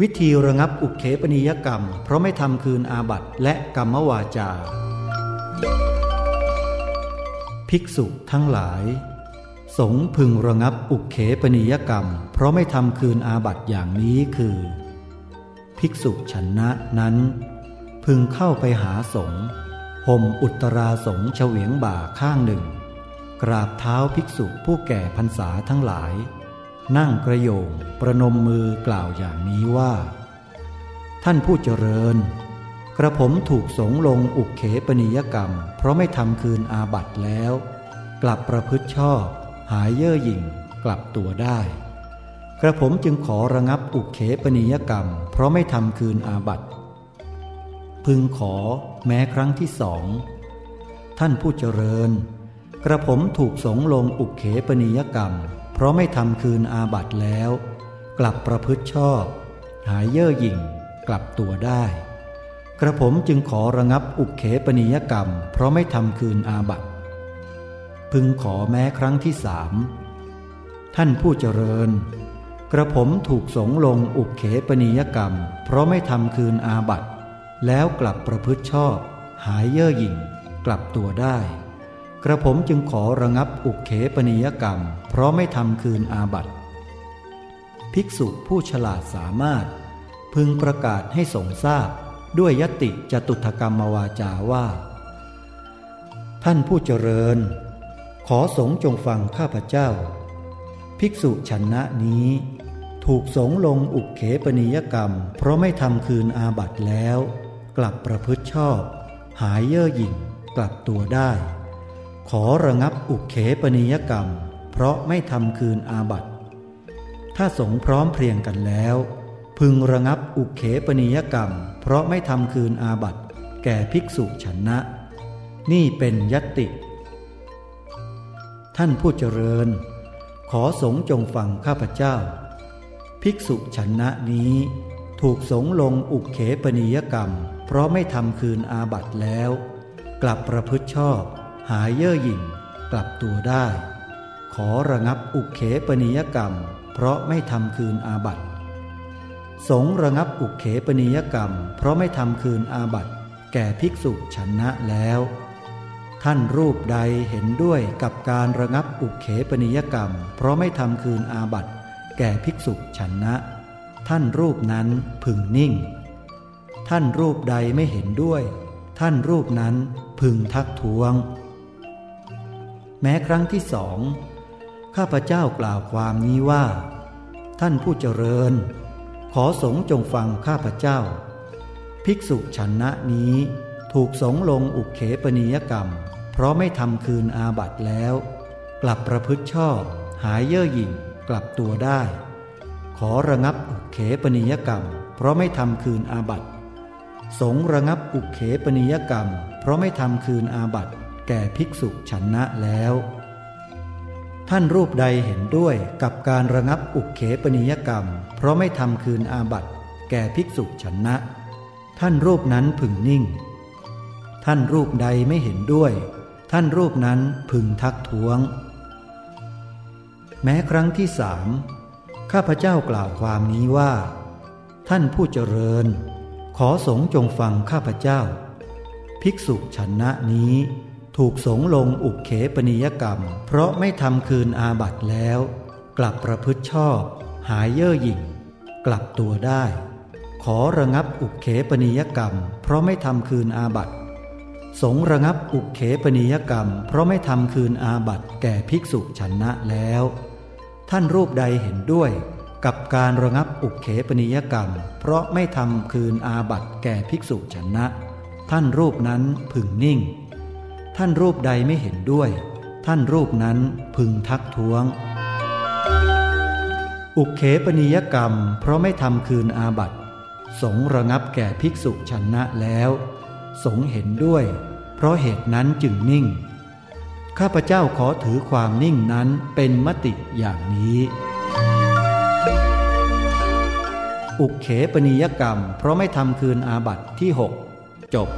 วิธีระงับอุเขปนิยกรรม เพราะไม่ทำคืนอาบัตและกรรมวาจา ภิกษุทั้งหลาย สงพึงระงับอุเขปนิยกรรม เพราะไม่ทำคืนอาบัตอย่างนี้คือ ภิกษุชนะนั้น พึงเข้าไปหาสงห่มอุตราสงเฉวียงบ่าข้างหนึ่ง กราบเท้าภิกษุผู้แก่พรรษาทั้งหลาย นั่งกระโยงประนมมือกล่าวอย่างนี้ว่า ท่านผู้เจริญ กระผมถูกสงลงอุกเขปนิยกรรม เพราะไม่ทำคืนอาบัตแล้ว กลับประพฤติชอบ หายเย่อหยิ่งกลับตัวได้ กระผมจึงขอระงับอุกเขปนิยกรรม เพราะไม่ทำคืนอาบัตพึงขอแม้ครั้งที่สอง ท่านผู้เจริญ กระผมถูกสงลงอุกเขปนิยกรรม เพราะไม่ทำคืนอาบัตแล้ว กลับประพฤติชอบ หายเย่อหยิ่ง กลับตัวได้ กระผมจึงขอระงับอุกเขปนิยกรรม เพราะไม่ทำคืนอาบัตพึงขอแม้ครั้งที่สามท่านผู้เจริญ กระผมถูกสงลงอุกเขปนิยกรรม เพราะไม่ทำคืนอาบัตแล้วกลับประพฤติชอบ หายเย่อหยิ่ง กลับตัวได้ กระผมจึงขอระงับอุกเขปนิยกรรม เพราะไม่ทำคืนอาบัติ ภิกษุผู้ฉลาดสามารถ พึงประกาศให้สงทราบด้วยยติจตุถกรรมวาจาว่า ท่านผู้เจริญ ขอสงจงฟังข้าพเจ้า ภิกษุชนะนี้ ถูกสงลงอุกเขปนิยกรรม เพราะไม่ทำคืนอาบัติแล้ว กลับประพฤติชอบ หายเย่อหยิ่งกลับตัวได้ ขอระงับอุกเขปนิยกรรม เพราะไม่ทำคืนอาบัตถ้าสงพร้อมเพรียงกันแล้ว พึงระงับอุเขปนิยกรรม เพราะไม่ทำคืนอาบัตแก่ภิกษุชนะ นี่เป็นยติ ท่านผู้เจริญ ขอสงจงฟังข้าพเจ้า ภิกษุชนะนี้ ถูกสงลงอุเขปนิยกรรม เพราะไม่ทำคืนอาบัตแล้ว กลับประพฤติชอบ หายเย่อหยิ่งกลับตัวได้ ขอระงับอุกเขปนิยกรรม เพราะไม่ทำคืนอาบัตสงระงับอุกเขปนิยกรรม เพราะไม่ทำคืนอาบัตแก่ภิกษุชนะแล้ว ท่านรูปใดเห็นด้วยกับการระงับอุกเขปนิยกรรม เพราะไม่ทำคืนอาบัตแก่ภิกษุชนะ ท่านรูปนั้นพึงนิ่ง ท่านรูปใดไม่เห็นด้วย ท่านรูปนั้นพึงทักท้วง แม้ครั้งที่สอง ข้าพเจ้ากล่าวความนี้ว่า ท่านผู้เจริญ ขอสงจงฟังข้าพเจ้า ภิกษุชนะนี้ถูกสงลงอุกเขปนิยกรรม เพราะไม่ทำคืนอาบัตแล้ว กลับประพฤติชอบ หายเย่อหยิ่งกลับตัวได้ ขอระงับอุกเขปนิยกรรม เพราะไม่ทำคืนอาบัตสงระงับอุกเขปนิยกรรม เพราะไม่ทำคืนอาบัตแก่ภิกษุชนะแล้ว ท่านรูปใดเห็นด้วยกับการระงับอุกเขปนิยกรรม เพราะไม่ทำคืนอาบัตแก่ภิกษุชนะ ท่านรูปนั้นพึงนิ่ง ท่านรูปใดไม่เห็นด้วย ท่านรูปนั้นพึงทักท้วง แม้ครั้งที่สามข้าพเจ้ากล่าวความนี้ว่า ท่านผู้เจริญ ขอสงจงฟังข้าพเจ้า ภิกษุชนะนี้ ถูกสงลงอุกเขปนิยกรรม เพราะไม่ทำคืนอาบัตแล้ว กลับประพฤติชอบ หายเย่อหยิ่ง กลับตัวได้ ขอระงับอุกเขปนิยกรรม เพราะไม่ทำคืนอาบัตสงระงับอุกเขปนิยกรรม เพราะไม่ทำคืนอาบัตแก่ภิกษุชนะแล้ว ท่านรูปใดเห็นด้วย กับการระงับอุกเขปนิยกรรม เพราะไม่ทำคืนอาบัตแก่ภิกษุชนะท่านรูปนั้นพึงนิ่ง ท่านรูปใดไม่เห็นด้วย ท่านรูปนั้นพึงทักท้วง อุกเขปนิยกรรม เพราะไม่ทำคืนอาบัตสงระงับแก่ภิกษุชนะแล้ว สงเห็นด้วย เพราะเหตุนั้นจึงนิ่ง ข้าพเจ้าขอถือความนิ่งนั้นเป็นมติอย่างนี้ อุกเขปนิยกรรม เพราะไม่ทำคืนอาบัตที่หกจบ